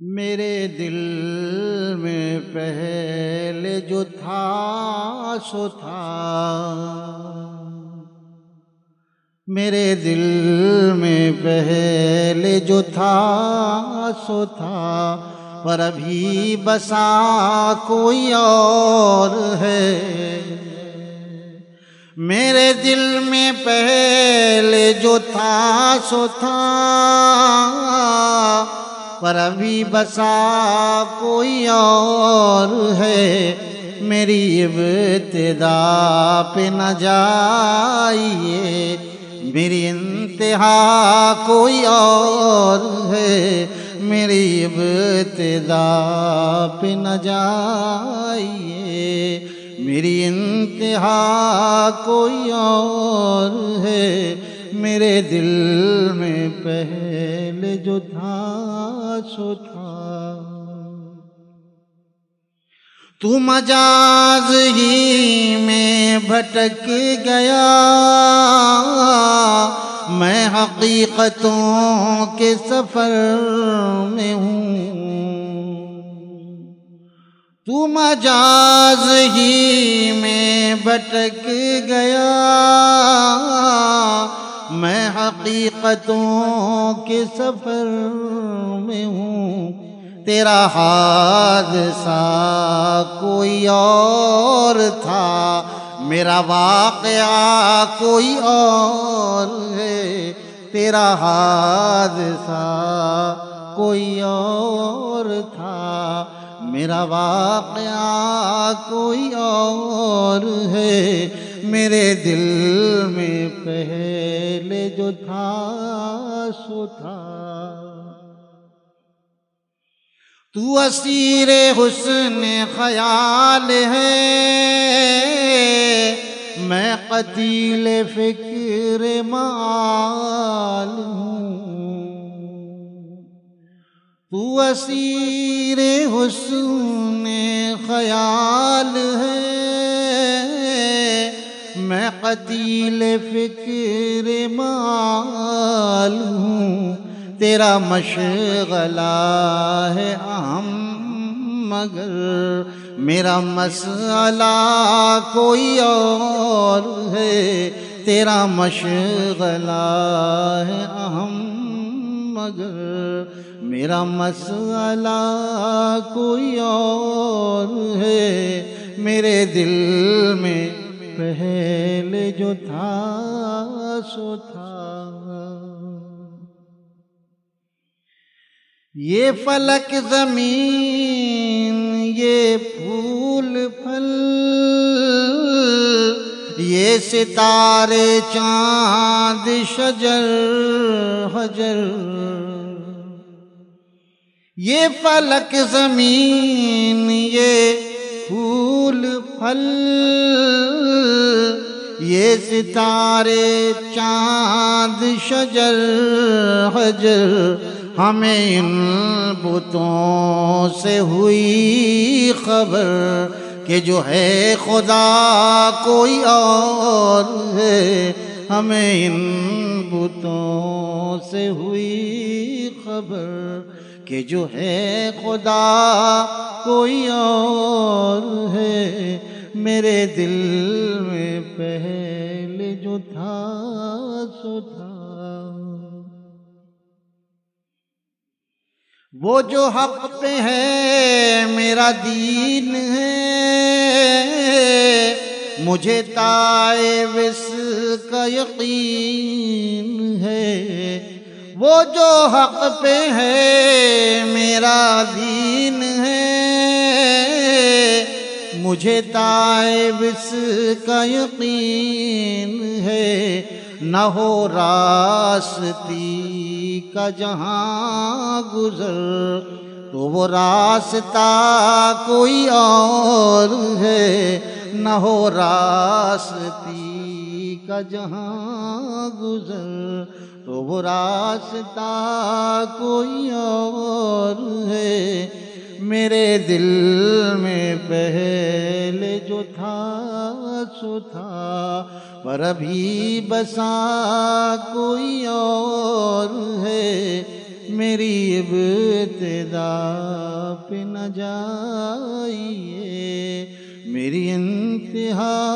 میرے دل میں پہلے جو تھا سو تھا۔ میرے دل میں پہلے جو تھا سو تھا۔ پر ابھی بسا کوئی اور ہے۔ میرے دل میں پہلے جو تھا سو تھا۔ پر ابھی بسا کوئی اور ہے، میری ابتدا پہ نہ جائیے۔ میری انتہا کوئی اور ہے، میری ابتدا پہ نہ جائیے۔ میری انتہا کوئی اور ہے میرے دل میں پہلے جو تھا سو تھا تو مجاز ہی میں بھٹک گیا۔ میں حقیقتوں کے سفر میں ہوں۔ تو مجاز ہی میں بھٹک گیا۔ حقیقتوں کے سفر میں ہوں۔ تیرا حادثہ کوئی اور تھا، میرا واقعہ کوئی اور ہے۔ تیرا حادثہ کوئی اور تھا، میرا واقعہ کوئی اور ہے۔ میرے دل میں پہلے جو تھا، سو تھا۔ تو اسیر حسن خیال ہے۔ میں قتیل فکر مال ہوں۔ تو اسیر حسن خیال ہے۔ قتیل فکر مال ہوں، تیرا مشغلہ ہے اہم مگر میرا مسئلہ کوئی اور ہے، تیرا مشغلہ ہے اہم مگر میرا مسئلہ کوئی اور ہے۔ میرے دل میں پہلے جو تھا سو تھا۔ یہ فلک زمین، یہ پھول پھل، یہ ستارے چاند، شجر، حجر۔ یہ فلک زمین، یہ پھول پھل۔ یہ ستارے چاند، شجر، حجر ہمیں ان بتوں سے ہوئی خبر کہ جو ہے خدا کوئی اور ہے۔ ہمیں ان بتوں سے ہوئی خبر کہ جو ہے خدا کوئی اور ہے۔ میرے دل پہلے جو تھا سو تھا۔ وہ جو حق پہ ہے میرا دین ہے، مجھے تائے وس کا یقین ہے۔ وہ جو حق پہ ہے میرا دین ہے مجھے تائے وس کا یقین ہے، نہ ہو راستی کا جہاں گزر، تو وہ راستہ کوئی اور ہے۔ نہ ہو راستی کا جہاں گزر، تو وہ راستہ کوئی اور ہے۔ میرے دل میں پہلے جو تھا، سو تھا۔ پر ابھی بسا کوئی اور ہے۔ میری ابتدا پہ نہ جائیے۔ میری انتہا